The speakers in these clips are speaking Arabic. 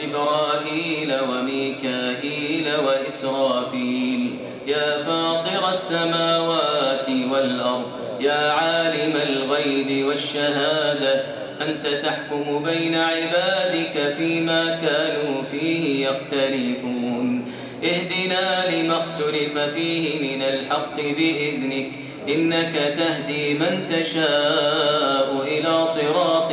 جبرائيل وميكائيل وإسرافيل. يا فاطر السماوات والأرض يا عالم الغيب والشهادة أنت تحكم بين عبادك فيما كانوا فيه يختلفون. اهدنا لما اختلف فيه من الحق بإذنك إنك تهدي من تشاء إلى صراط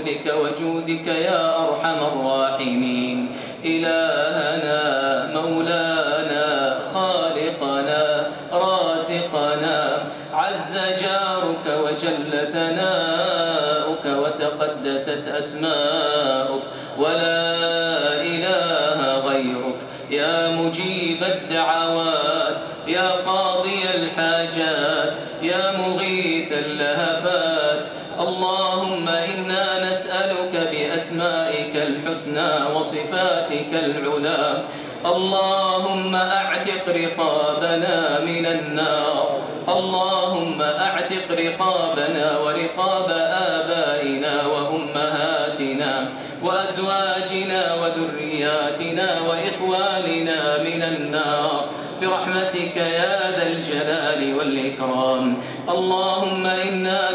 وفضلك وجودك يا أرحم الراحمين. إلهنا مولانا خالقنا رازقنا. عز جارك وجل ثناؤك وتقدست أسماؤك. ولا إله غيرك. يا مجيب الدعوات يا قاضي الحاجات يا مغيث اللهفات بأسمائك الحسنى وصفاتك العلى. اللهم أعتق رقابنا من النار. اللهم أعتق رقابنا ورقاب آبائنا وأمهاتنا وأزواجنا وذرياتنا وإخواننا من النار. برحمتك يا ذا الجلال والإكرام. اللهم إنا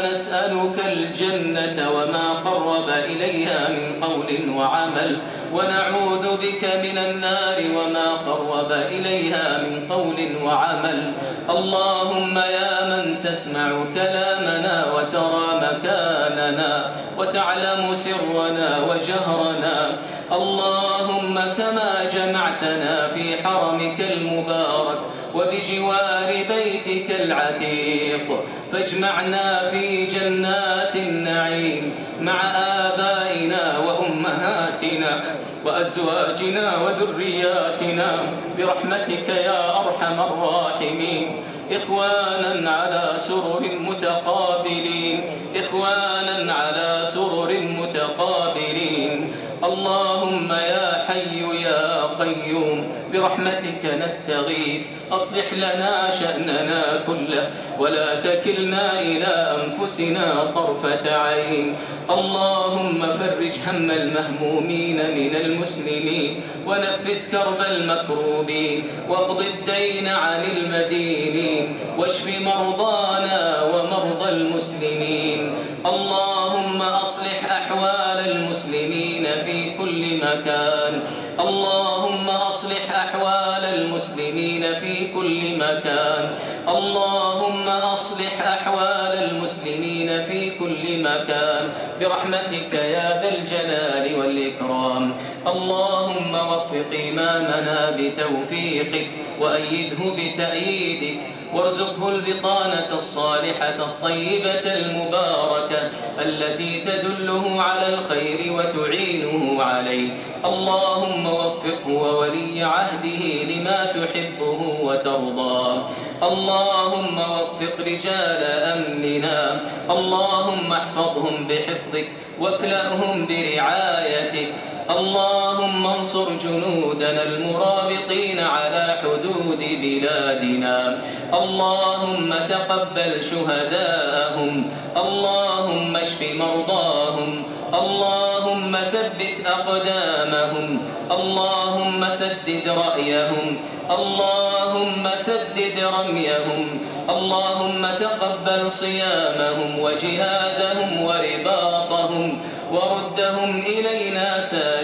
نسألك الجنة وما قرب إليها من قول وعمل ونعوذ بك من النار وما قرب إليها من قول وعمل اللهم يا من تسمع كلامنا وترى مكاننا وتعلم سرنا وجهرنا اللهم كما جمعتنا في حرمك المبارك وبجوار بيتك العتيق فاجمعنا في جنات وأزواجنا وذرياتنا برحمتك يا أرحم الراحمين. إخوانا على سرر متقابلين. إخوانا على حي يا قيوم برحمتك نستغيث. أصلح لنا شأننا كله ولا تكلنا إلى أنفسنا طرفة عين. اللهم فرج هم المهمومين من المسلمين ونفس كرب المكروبين. واقض الدين عن المدينين واشف مرضانا ومرضى المسلمين. اللهم أصلح أحوال المسلمين في كل مكان. برحمتك يا ذا الجلال والإكرام. اللهم وفق إمامنا بتوفيقك. وأيده بتأييدك. وارزقه البطانة الصالحة الطيبة المباركة التي تدله على الخير وتعينه عليه. اللهم وفقه وولي عهده لما تحبه وترضاه. اللهم وفق رجال أمننا. اللهم احفظهم بحفظك واكلأهم برعايتك. اللهم انصر جنودنا المرابطين على حدود بلادنا. اللهم تقبل شهداءهم. اللهم اشف مرضاهم. اللهم ثبت أقدامهم. اللهم سدد رأيهم. اللهم سدد رميهم. اللهم تقبل صيامهم وجهادهم ورباطهم. وردهم إلينا غانمين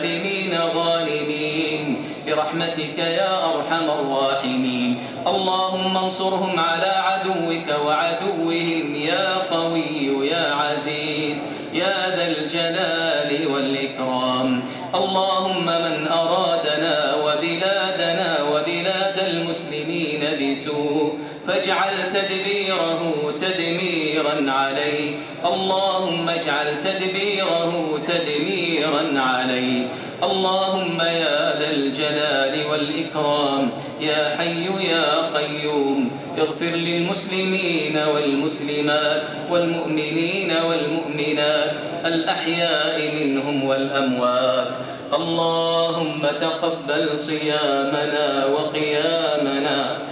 برحمتك يا أرحم الراحمين. اللهم انصرهم على عدوك وعدوهم يا قوي يا عزيز. يا ذا الجلال والإكرام. اللهم من فاجعل تدبيره تدميرا عليه. اللهم اجعل تدبيره تدميرا عليه. اللهم يا ذا الجلال والإكرام يا حي يا قيوم اغفر للمسلمين والمسلمات والمؤمنين والمؤمنات الأحياء منهم والأموات. اللهم تقبل صيامنا وقيامنا.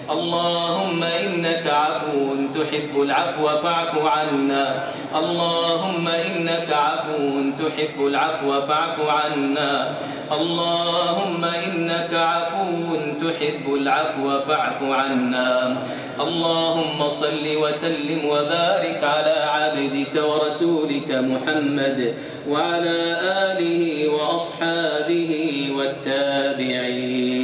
اللهم إنك عفو تحب العفو فاعف عنا. اللهم إنك عفو تحب العفو فاعف عنا. اللهم إنك عفو تحب العفو فاعف عنا. اللهم صل وسلم وبارك على عبدك ورسولك محمد وعلى آله وأصحابه والتابعين.